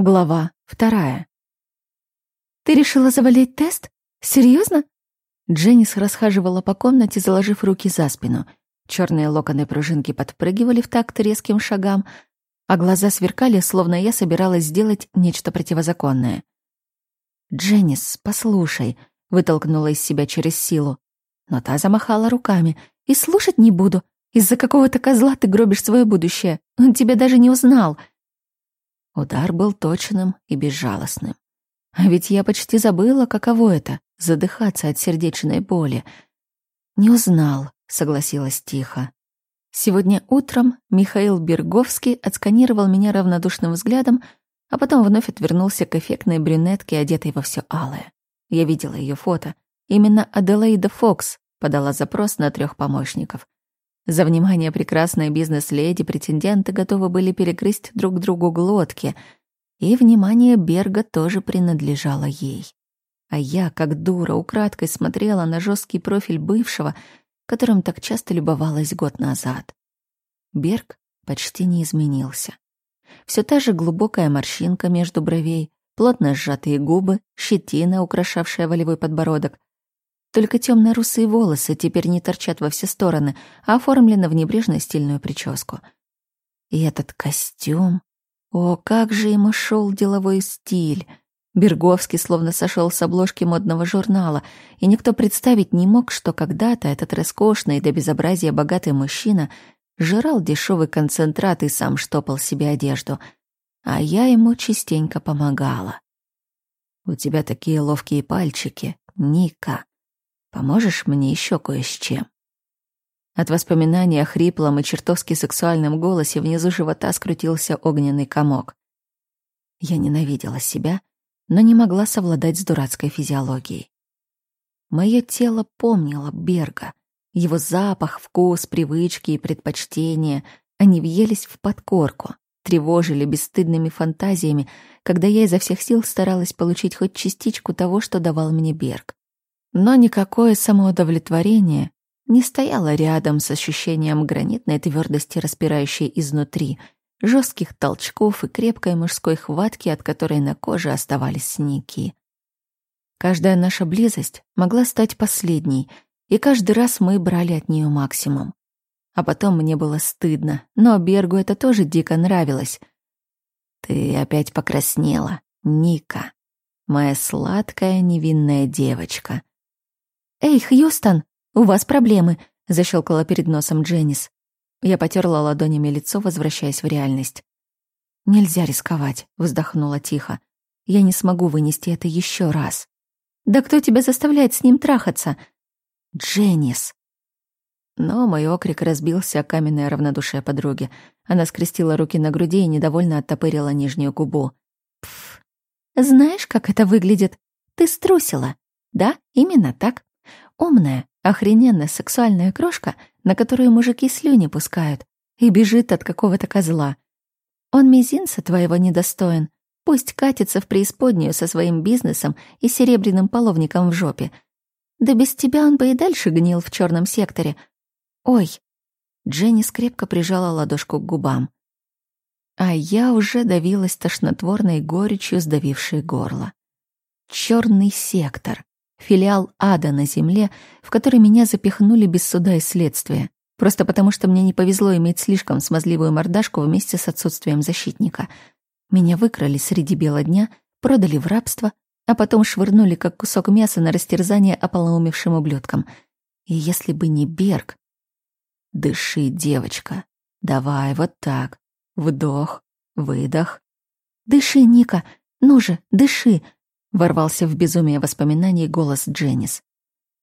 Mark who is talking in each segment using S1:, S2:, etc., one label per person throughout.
S1: Глава вторая. «Ты решила завалить тест? Серьезно? Дженнис расхаживала по комнате, заложив руки за спину. Черные локоны пружинки подпрыгивали в такт резким шагам, а глаза сверкали, словно я собиралась сделать нечто противозаконное. «Дженнис, послушай», — вытолкнула из себя через силу. Но та замахала руками. «И слушать не буду. Из-за какого-то козла ты гробишь свое будущее. Он тебя даже не узнал. Удар был точным и безжалостным. А ведь я почти забыла, каково это — задыхаться от сердечной боли. «Не узнал», — согласилась тихо. Сегодня утром Михаил Берговский отсканировал меня равнодушным взглядом, а потом вновь отвернулся к эффектной брюнетке, одетой во все алое. Я видела ее фото. Именно Аделаида Фокс подала запрос на трех помощников. За внимание прекрасной бизнес-леди претенденты готовы были перегрызть друг другу глотки, и внимание Берга тоже принадлежало ей. А я, как дура, украдкой смотрела на жесткий профиль бывшего, которым так часто любовалась год назад. Берг почти не изменился. Все та же глубокая морщинка между бровей, плотно сжатые губы, щетина, украшавшая волевой подбородок, только темно-русые волосы теперь не торчат во все стороны, а оформлены в небрежную стильную прическу. И этот костюм... О, как же ему шел деловой стиль! Берговский словно сошел с обложки модного журнала, и никто представить не мог, что когда-то этот роскошный до безобразия богатый мужчина жрал дешевый концентрат и сам штопал себе одежду, а я ему частенько помогала. «У тебя такие ловкие пальчики, Ника», Поможешь мне еще кое с чем?» От воспоминания о хриплом и чертовски сексуальном голосе внизу живота скрутился огненный комок. Я ненавидела себя, но не могла совладать с дурацкой физиологией. Мое тело помнило Берга. Его запах, вкус, привычки и предпочтения, они въелись в подкорку, тревожили бесстыдными фантазиями, когда я изо всех сил старалась получить хоть частичку того, что давал мне Берг. Но никакое самоудовлетворение не стояло рядом с ощущением гранитной твердости, распирающей изнутри, жестких толчков и крепкой мужской хватки, от которой на коже оставались синяки. Каждая наша близость могла стать последней, и каждый раз мы брали от нее максимум. А потом мне было стыдно, но Бергу это тоже дико нравилось. «Ты опять покраснела, Ника, моя сладкая невинная девочка», «Эй, Хьюстон, у вас проблемы», — защелкала перед носом Дженнис. Я потерла ладонями лицо, возвращаясь в реальность. «Нельзя рисковать», — вздохнула тихо. «Я не смогу вынести это еще раз». «Да кто тебя заставляет с ним трахаться?» «Дженнис». Но мой окрик разбился о каменное равнодушие подруги. Она скрестила руки на груди и недовольно оттопырила нижнюю губу. «Пф, знаешь, как это выглядит? Ты струсила. Да, именно так. Умная, охрененная сексуальная крошка, на которую мужики слюни пускают, и бежит от какого-то козла. Он мизинца твоего недостоин. Пусть катится в преисподнюю со своим бизнесом и серебряным половником в жопе. Да без тебя он бы и дальше гнил в черном секторе. Ой. Дженни скрепко прижала ладошку к губам. А я уже давилась тошнотворной горечью, сдавившей горло. Черный сектор филиал ада на земле, в который меня запихнули без суда и следствия, просто потому что мне не повезло иметь слишком смазливую мордашку вместе с отсутствием защитника. Меня выкрали среди бела дня, продали в рабство, а потом швырнули как кусок мяса на растерзание ополоумевшим ублюдкам. И если бы не Берг... Дыши, девочка. Давай, вот так. Вдох, выдох. Дыши, Ника. Ну же, дыши. Ворвался в безумие воспоминаний голос Дженнис.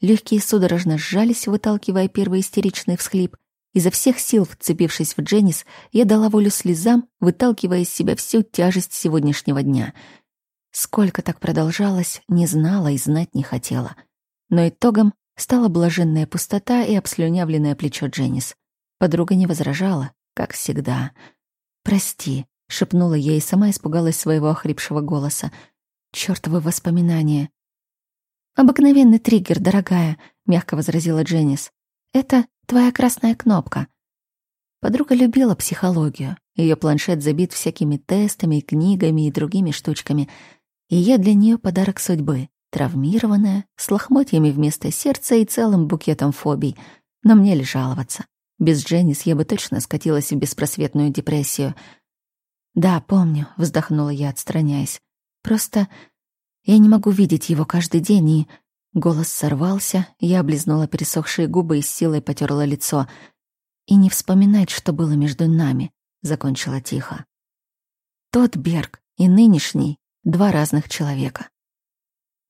S1: Легкие судорожно сжались, выталкивая первый истеричный всхлип. Изо всех сил, вцепившись в Дженнис, я дала волю слезам, выталкивая из себя всю тяжесть сегодняшнего дня. Сколько так продолжалось, не знала и знать не хотела. Но итогом стала блаженная пустота и обслюнявленное плечо Дженнис. Подруга не возражала, как всегда. «Прости», — шепнула и сама испугалась своего охрипшего голоса. Чёртовы воспоминания. «Обыкновенный триггер, дорогая», — мягко возразила Дженнис. «Это твоя красная кнопка». Подруга любила психологию Ее планшет забит всякими тестами, книгами и другими штучками. И я для нее подарок судьбы. Травмированная, с лохмотьями вместо сердца и целым букетом фобий. Но мне ли жаловаться? Без Дженнис я бы точно скатилась в беспросветную депрессию. «Да, помню», — вздохнула я, отстраняясь. «Просто я не могу видеть его каждый день, и...» Голос сорвался, я облизнула пересохшие губы и с силой потерла лицо. «И не вспоминать, что было между нами», — закончила тихо. Тот Берг и нынешний — два разных человека.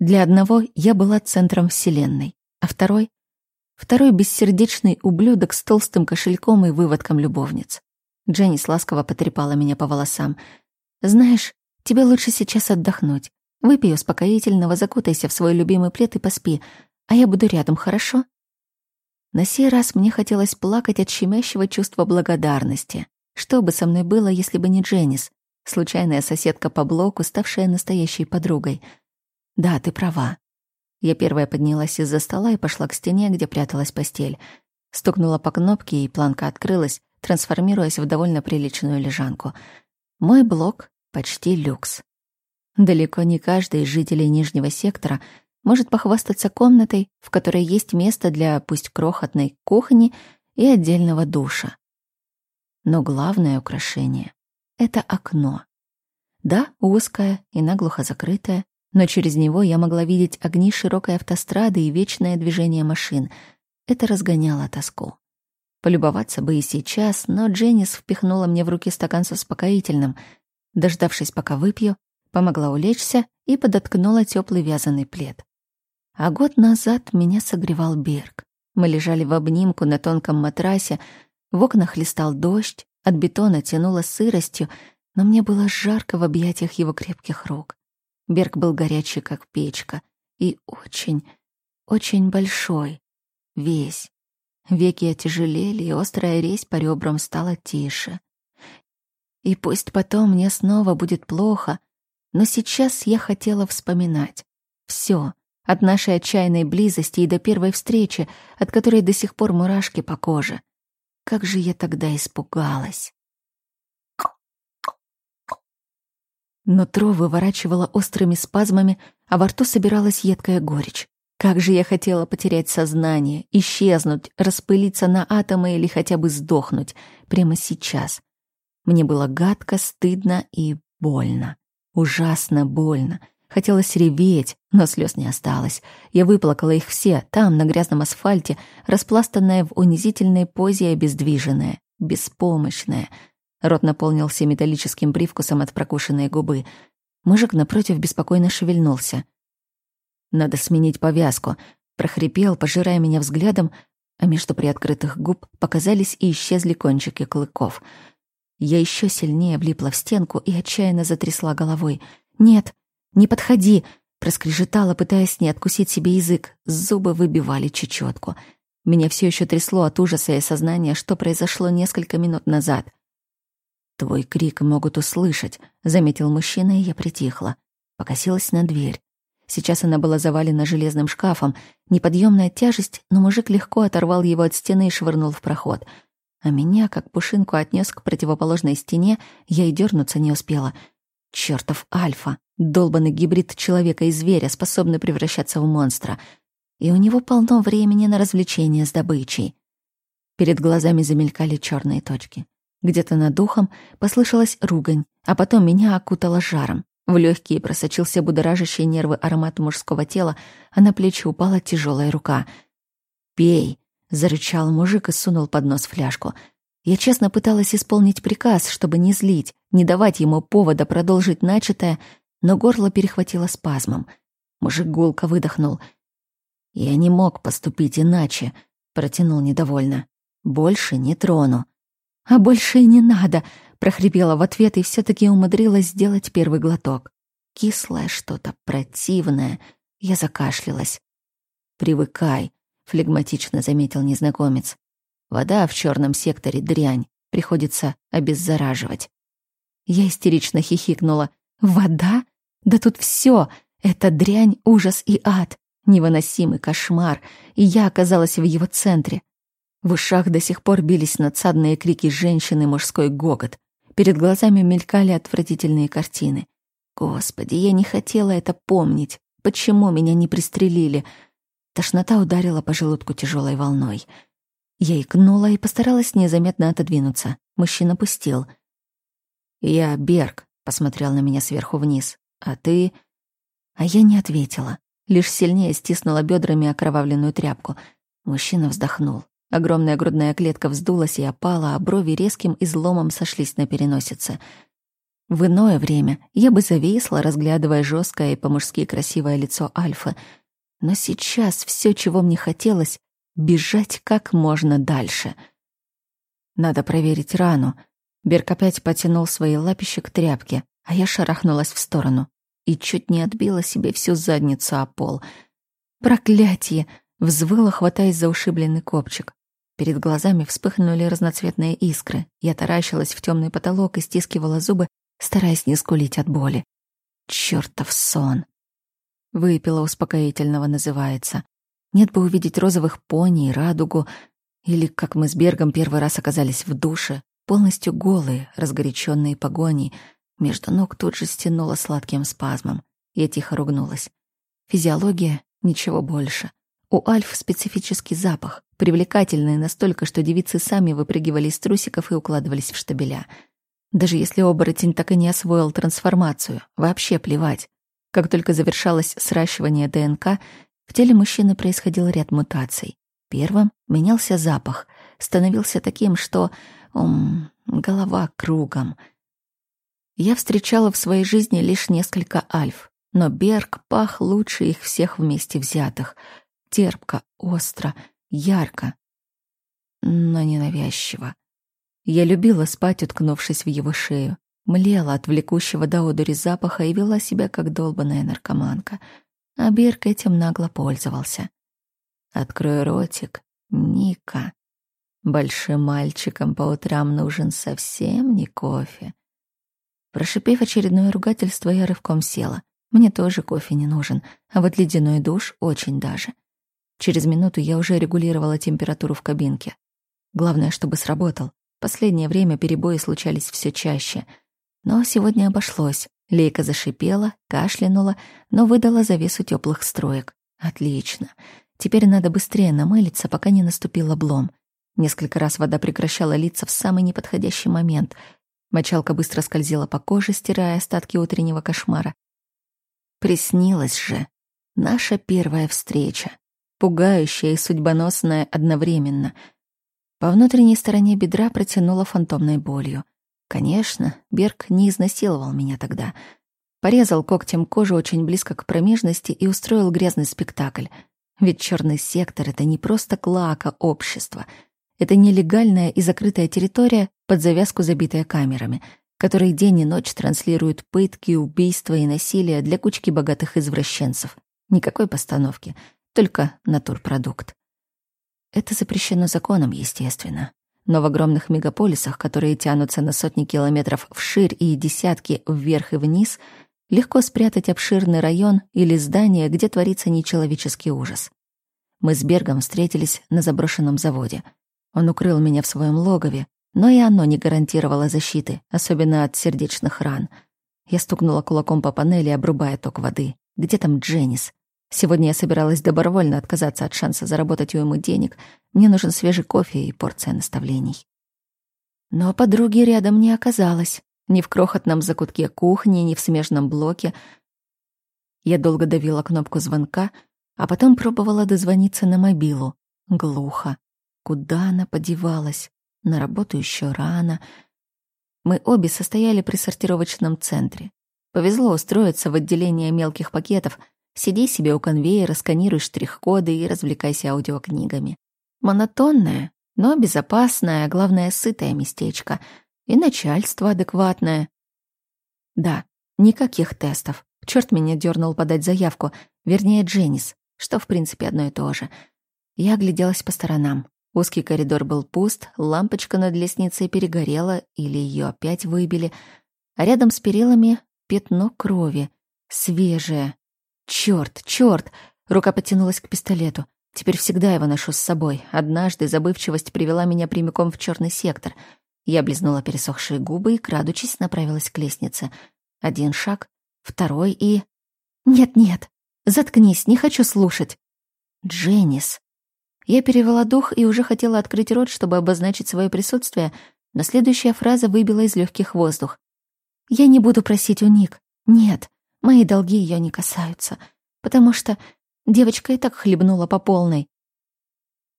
S1: Для одного я была центром Вселенной, а второй — второй бессердечный ублюдок с толстым кошельком и выводком любовниц. Дженнис ласково потрепала меня по волосам. «Знаешь, тебе лучше сейчас отдохнуть. Выпей успокоительного, закутайся в свой любимый плед и поспи, а я буду рядом, хорошо?» На сей раз мне хотелось плакать от щемящего чувства благодарности. Что бы со мной было, если бы не Дженнис, случайная соседка по блоку, ставшая настоящей подругой? Да, ты права. Я первая поднялась из-за стола и пошла к стене, где пряталась постель. Стукнула по кнопке, и планка открылась, трансформируясь в довольно приличную лежанку. Мой блок почти люкс. Далеко не каждый из жителей Нижнего сектора может похвастаться комнатой, в которой есть место для пусть крохотной кухни и отдельного душа. Но главное украшение — это окно. Да, узкое и наглухо закрытое, но через него я могла видеть огни широкой автострады и вечное движение машин. Это разгоняло тоску. Полюбоваться бы и сейчас, но Дженнис впихнула мне в руки стакан с успокоительным. Дождавшись, пока выпью, помогла улечься и подоткнула теплый вязаный плед. А год назад меня согревал Берг. Мы лежали в обнимку на тонком матрасе, в окнах листал дождь, от бетона тянуло сыростью, но мне было жарко в объятиях его крепких рук. Берг был горячий, как печка, и очень, очень большой, весь. Веки отяжелели, и острая резь по ребрам стала тише. И пусть потом мне снова будет плохо, но сейчас я хотела вспоминать. Все, от нашей отчаянной близости и до первой встречи, от которой до сих пор мурашки по коже. Как же я тогда испугалась. Нутро выворачивало острыми спазмами, а во рту собиралась едкая горечь. Как же я хотела потерять сознание, исчезнуть, распылиться на атомы или хотя бы сдохнуть прямо сейчас. Мне было гадко, стыдно и больно. Ужасно больно. Хотелось реветь, но слез не осталось. Я выплакала их все, там, на грязном асфальте, распластанная в унизительной позе и обездвиженная, беспомощная. Рот наполнился металлическим привкусом от прокушенной губы. Мужик напротив беспокойно шевельнулся — надо сменить повязку. Прохрипел, пожирая меня взглядом, а между приоткрытых губ показались и исчезли кончики клыков. Я еще сильнее влипла в стенку и отчаянно затрясла головой. «Нет, не подходи!» Проскрежетала, пытаясь не откусить себе язык. Зубы выбивали чечетку. Меня все еще трясло от ужаса и сознания, что произошло несколько минут назад. «Твой крик могут услышать», — заметил мужчина, и я притихла. Покосилась на дверь. Сейчас она была завалена железным шкафом. Неподъемная тяжесть, но мужик легко оторвал его от стены и швырнул в проход. А меня, как пушинку, отнес к противоположной стене, я и дернуться не успела. Чертов альфа, долбанный гибрид человека и зверя, способный превращаться в монстра. И у него полно времени на развлечения с добычей. Перед глазами замелькали черные точки. Где-то над духом послышалась ругань, а потом меня окутало жаром. В легкие просочился будоражащий нервы аромат мужского тела, а на плечи упала тяжелая рука. «Пей!» — зарычал мужик и сунул под нос фляжку. Я честно пыталась исполнить приказ, чтобы не злить, не давать ему повода продолжить начатое, но горло перехватило спазмом. Мужик гулко выдохнул. «Я не мог поступить иначе», — протянул недовольно. «Больше не трону». «А больше и не надо», прохрипела в ответ и все таки умудрилась сделать первый глоток. Кислое что-то, противное. Я закашлялась. «Привыкай», — флегматично заметил незнакомец. «Вода в черном секторе дрянь. Приходится обеззараживать». Я истерично хихикнула. «Вода? Да тут все. Это дрянь, ужас и ад. Невыносимый кошмар. И я оказалась в его центре. В ушах до сих пор бились надсадные крики женщины мужской гогот. Перед глазами мелькали отвратительные картины. Господи, я не хотела это помнить. Почему меня не пристрелили? Тошнота ударила по желудку тяжелой волной. Я икнула и постаралась незаметно отодвинуться. Мужчина пустил. «Я Берг», — посмотрел на меня сверху вниз. «А ты...» А я не ответила. Лишь сильнее стиснула бедрами окровавленную тряпку. Мужчина вздохнул. Огромная грудная клетка вздулась и опала, а брови резким изломом сошлись на переносице. В иное время я бы зависла, разглядывая жесткое и по-мужски красивое лицо Альфа. Но сейчас все, чего мне хотелось, бежать как можно дальше. Надо проверить рану. Берг опять потянул свои лапищи к тряпке, а я шарахнулась в сторону и чуть не отбила себе всю задницу о пол. «Проклятие!» — взвыла, хватаясь за ушибленный копчик. Перед глазами вспыхнули разноцветные искры. Я таращилась в темный потолок и стискивала зубы, стараясь не скулить от боли. Чёртов сон. Выпила успокоительного, называется. Нет бы увидеть розовых пони и радугу, или, как мы с Бергом первый раз оказались в душе, полностью голые, разгоряченные погоней. Между ног тут же стянуло сладким спазмом. Я тихо ругнулась. Физиология — ничего больше. У Альф специфический запах, привлекательный настолько, что девицы сами выпрыгивали из трусиков и укладывались в штабеля. Даже если оборотень так и не освоил трансформацию, вообще плевать. Как только завершалось сращивание ДНК, в теле мужчины происходил ряд мутаций. Первым менялся запах, становился таким, что... Ум, голова кругом. Я встречала в своей жизни лишь несколько альф, но Берг пах лучше их всех вместе взятых — терпко, остро, ярко, но ненавязчиво. Я любила спать, уткнувшись в его шею, млела от влекущего до одури запаха и вела себя как долбаная наркоманка. А Берк этим нагло пользовался. «Открой ротик, Ника. Большим мальчикам по утрам нужен совсем не кофе». Прошипев очередное ругательство, я рывком села. Мне тоже кофе не нужен, а вот ледяной душ очень даже. Через минуту я уже регулировала температуру в кабинке. Главное, чтобы сработал. Последнее время перебои случались все чаще. Но сегодня обошлось. Лейка зашипела, кашлянула, но выдала завесу теплых строек. Отлично. Теперь надо быстрее намылиться, пока не наступил облом. Несколько раз вода прекращала литься в самый неподходящий момент. Мочалка быстро скользила по коже, стирая остатки утреннего кошмара. Приснилась же наша первая встреча пугающая и судьбоносная одновременно. По внутренней стороне бедра протянула фантомной болью. Конечно, Берг не изнасиловал меня тогда. Порезал когтем кожу очень близко к промежности и устроил грязный спектакль. Ведь черный сектор — это не просто клака общества. Это нелегальная и закрытая территория, под завязку забитая камерами, которые день и ночь транслируют пытки, убийства и насилие для кучки богатых извращенцев. Никакой постановки — только натурпродукт. Это запрещено законом, естественно. Но в огромных мегаполисах, которые тянутся на сотни километров вширь и десятки вверх и вниз, легко спрятать обширный район или здание, где творится нечеловеческий ужас. Мы с Бергом встретились на заброшенном заводе. Он укрыл меня в своем логове, но и оно не гарантировало защиты, особенно от сердечных ран. Я стукнула кулаком по панели, обрубая ток воды. Где там Дженнис? Сегодня я собиралась добровольно отказаться от шанса заработать у ему денег. Мне нужен свежий кофе и порция наставлений. Но подруги рядом не оказалось. Ни в крохотном закутке кухни, ни в смежном блоке. Я долго давила кнопку звонка, а потом пробовала дозвониться на мобилу. Глухо. Куда она подевалась? На работу еще рано. Мы обе состояли при сортировочном центре. Повезло устроиться в отделение мелких пакетов — Сиди себе у конвейера, сканируй штрих-коды и развлекайся аудиокнигами. Монотонное, но безопасное, а главное, сытое местечко. И начальство адекватное. Да, никаких тестов. Черт меня дернул подать заявку, вернее, Дженнис, что, в принципе, одно и то же. Я огляделась по сторонам. Узкий коридор был пуст, лампочка над лестницей перегорела или ее опять выбили, а рядом с перилами пятно крови, свежее, Черт, черт! Рука потянулась к пистолету. Теперь всегда его ношу с собой. Однажды забывчивость привела меня прямиком в черный сектор. Я облизнула пересохшие губы и, крадучись, направилась к лестнице. Один шаг, второй и... «Нет-нет, заткнись, не хочу слушать». «Дженнис». Я перевела дух и уже хотела открыть рот, чтобы обозначить свое присутствие, но следующая фраза выбила из легких воздух. «Я не буду просить у Ник. Нет, мои долги ее не касаются, потому что девочка и так хлебнула по полной».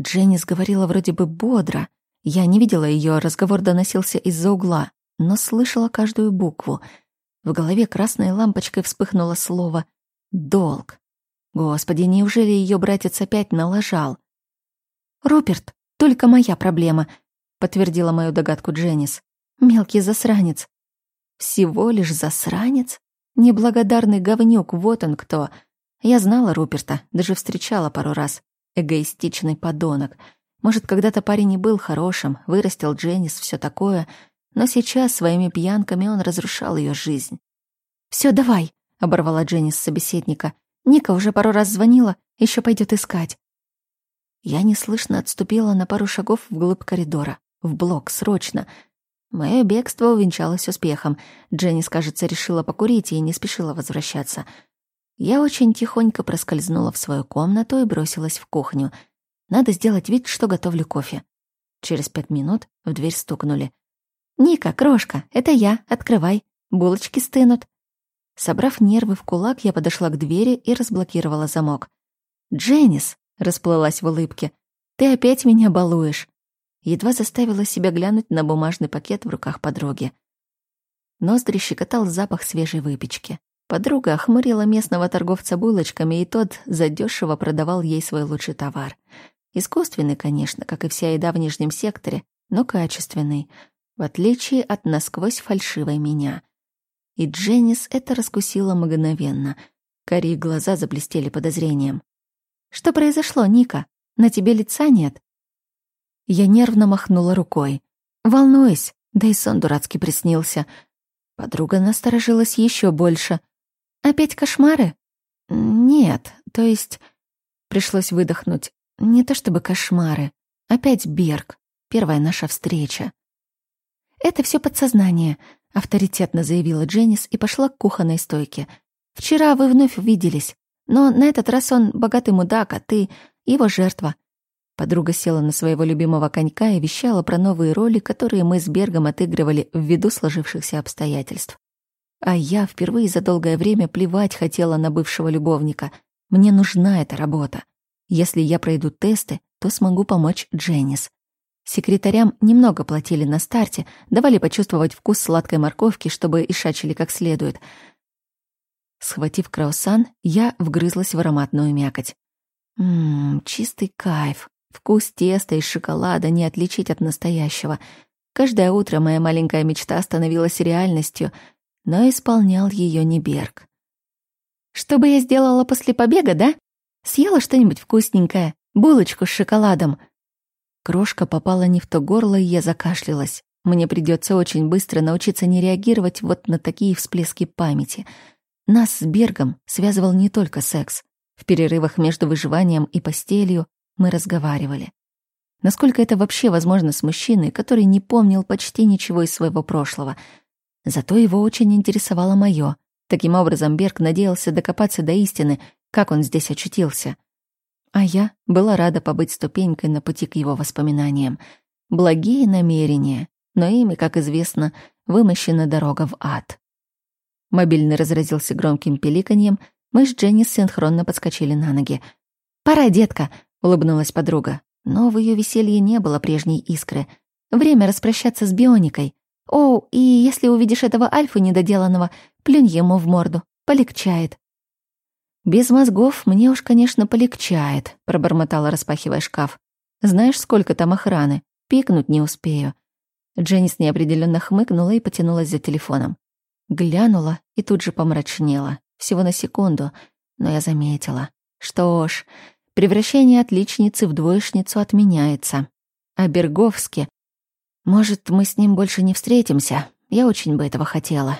S1: Дженнис говорила вроде бы бодро, я не видела ее, разговор доносился из-за угла, но слышала каждую букву. В голове красной лампочкой вспыхнуло слово «долг». Господи, неужели ее братец опять налажал? «Руперт, только моя проблема», — подтвердила мою догадку Дженнис. «Мелкий засранец». «Всего лишь засранец? Неблагодарный говнюк, вот он кто. Я знала Руперта, даже встречала пару раз. Эгоистичный подонок». Может, когда-то парень и был хорошим, вырастил Дженнис, все такое, но сейчас своими пьянками он разрушал ее жизнь. Все, давай», — оборвала Дженнис собеседника. «Ника уже пару раз звонила, еще пойдет искать». Я неслышно отступила на пару шагов вглубь коридора. В блок, срочно. Мое бегство увенчалось успехом. Дженнис, кажется, решила покурить и не спешила возвращаться. Я очень тихонько проскользнула в свою комнату и бросилась в кухню — надо сделать вид, что готовлю кофе. Через пять минут в дверь стукнули. «Ника, крошка, это я, открывай. Булочки стынут». Собрав нервы в кулак, я подошла к двери и разблокировала замок. «Дженнис», — расплылась в улыбке, — «ты опять меня балуешь». Едва заставила себя глянуть на бумажный пакет в руках подруги. Ноздри щекотал запах свежей выпечки. Подруга охмурила местного торговца булочками, и тот задешево продавал ей свой лучший товар — Искусственный, конечно, как и вся еда в нижнем секторе, но качественный, в отличие от насквозь фальшивой меня. И Дженнис это раскусила мгновенно. Карие глаза заблестели подозрением. «Что произошло, Ника? На тебе лица нет?» Я нервно махнула рукой. «Волнуюсь, да и сон дурацкий приснился». Подруга насторожилась еще больше. «Опять кошмары?» «Нет, то есть...» Пришлось выдохнуть. Не то чтобы кошмары. Опять Берг. Первая наша встреча. «Это все подсознание», — авторитетно заявила Дженнис и пошла к кухонной стойке. «Вчера вы вновь увиделись, но на этот раз он богатый мудак, а ты — его жертва». Подруга села на своего любимого конька и вещала про новые роли, которые мы с Бергом отыгрывали ввиду сложившихся обстоятельств. А я впервые за долгое время плевать хотела на бывшего любовника. Мне нужна эта работа. Если я пройду тесты, то смогу помочь Дженнис. Секретарям немного платили на старте, давали почувствовать вкус сладкой морковки, чтобы ишачили как следует. Схватив круассан, я вгрызлась в ароматную мякоть. Ммм, чистый кайф. Вкус теста и шоколада не отличить от настоящего. Каждое утро моя маленькая мечта становилась реальностью, но исполнял ее не Берг. «Что бы я сделала после побега, да?» Съела что-нибудь вкусненькое, булочку с шоколадом. Крошка попала не в то горло, и я закашлялась. Мне придется очень быстро научиться не реагировать вот на такие всплески памяти. Нас с Бергом связывал не только секс. В перерывах между выживанием и постелью мы разговаривали. Насколько это вообще возможно с мужчиной, который не помнил почти ничего из своего прошлого. Зато его очень интересовало моё. Таким образом, Берг надеялся докопаться до истины как он здесь очутился. А я была рада побыть ступенькой на пути к его воспоминаниям. Благие намерения, но ими, как известно, вымощена дорога в ад. Мобильный разразился громким пиликаньем, мы с Дженни синхронно подскочили на ноги. «Пора, детка!» — улыбнулась подруга. Но в ее веселье не было прежней искры. Время распрощаться с бионикой. О, и если увидишь этого альфа недоделанного, плюнь ему в морду. Полегчает. «Без мозгов мне уж, конечно, полегчает», — пробормотала, распахивая шкаф. «Знаешь, сколько там охраны? Пикнуть не успею». Дженнис неопределенно хмыкнула и потянулась за телефоном. Глянула и тут же помрачнела. Всего на секунду, но я заметила. Что ж, превращение отличницы в двоечницу отменяется. А Берговски... Может, мы с ним больше не встретимся? Я очень бы этого хотела.